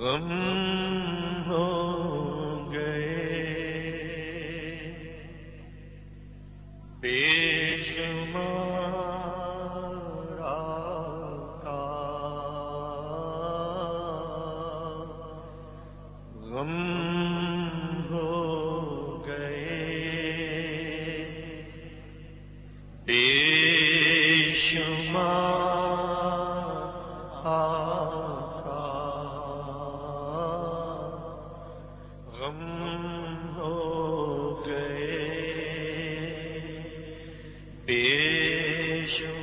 غم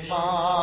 پاس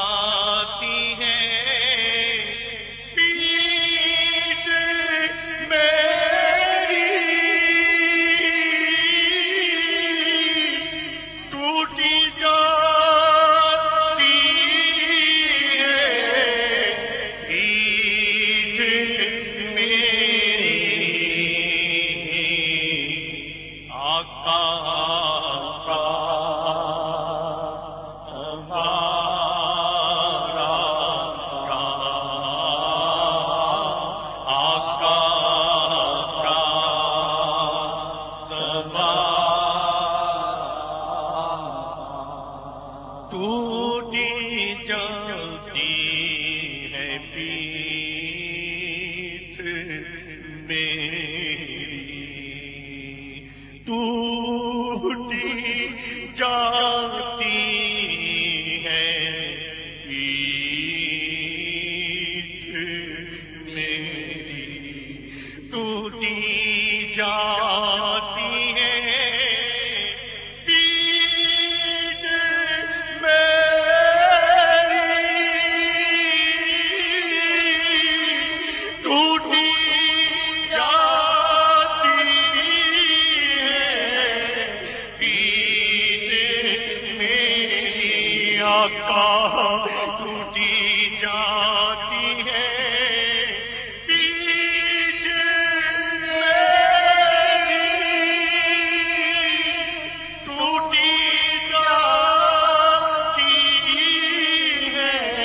ٹوٹی جان آقا ٹوٹی جاتی ہے۔ ٹوٹی ہے۔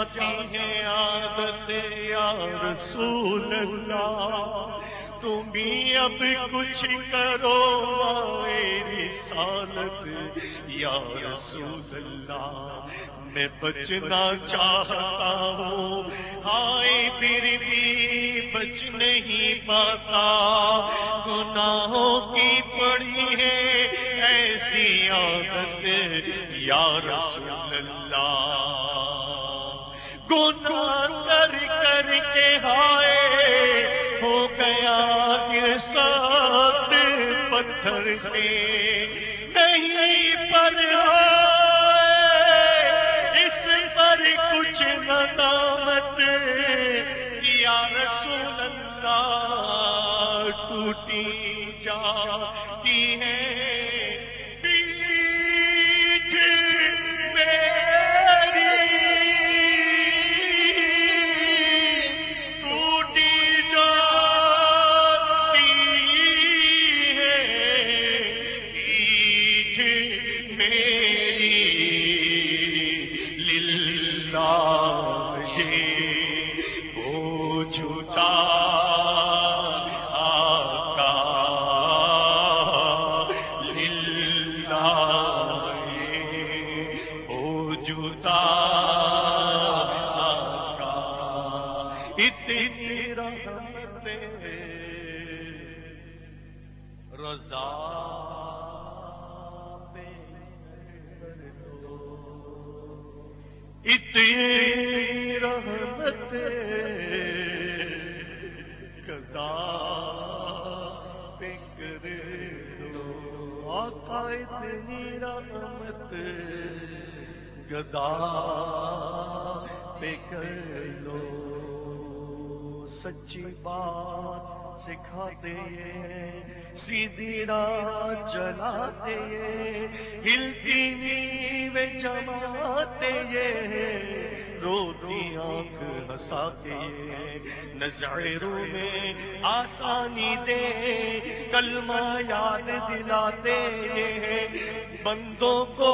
جاتی ہے عادت یا رسول اللہ، تم بھی اب کچھ کرو میری سالت یا رسول اللہ۔ میں بچنا چاہتا ہوں، ہائے پھر بھی بچ نہیں پاتا۔ گناہوں کی پڑی ہے ایسی عادت یا رسول اللہ۔ گناہ کر کر کے ہائے ہو گیا یہ سات پتھر سے نہیں پر اس پر کچھ ندامت یا رسول اللہ ٹوٹی جاتی ہے۔ للہ یہ اتنی رحمت رضا اتنی رحمت رحمت گدا پہ کر لو سچی بات سکھاتے سیدھی راہ چلاتے ہلتی نیو جماتے روتی آنکھ ہنساتے ہیں نظائروں میں آسانی دے، کلمہ یاد دلاتے بندوں کو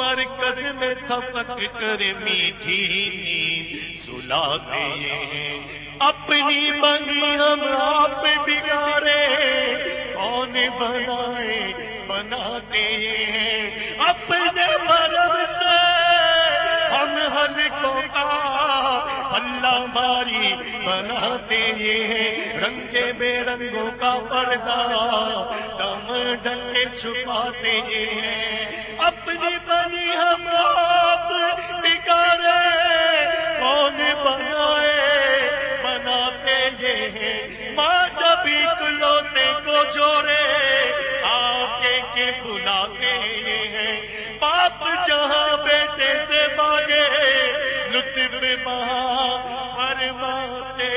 مرکز میں تھپک کر میٹھی نیند سلاتے ہیں۔ اپنی بنی ہم آپ بگاڑے، کون بنائے؟ بناتے ہیں۔ اپنے مرم سے ہم ہلکوں کا اللہ ماری بناتے ہیں۔ رنگے بے رنگوں کا پردہ دم ڈنگے چھپاتے ہیں۔ اپنی بنی ہم آپ لطف مہا فرماتے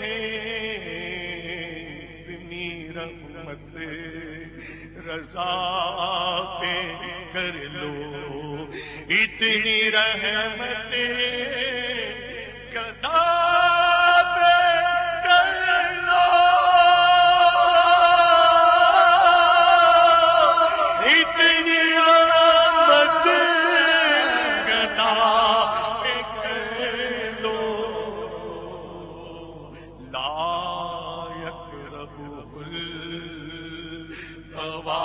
ہیں اتنی رحمت رضا پہ کر لو۔ اتنی رحمت لائق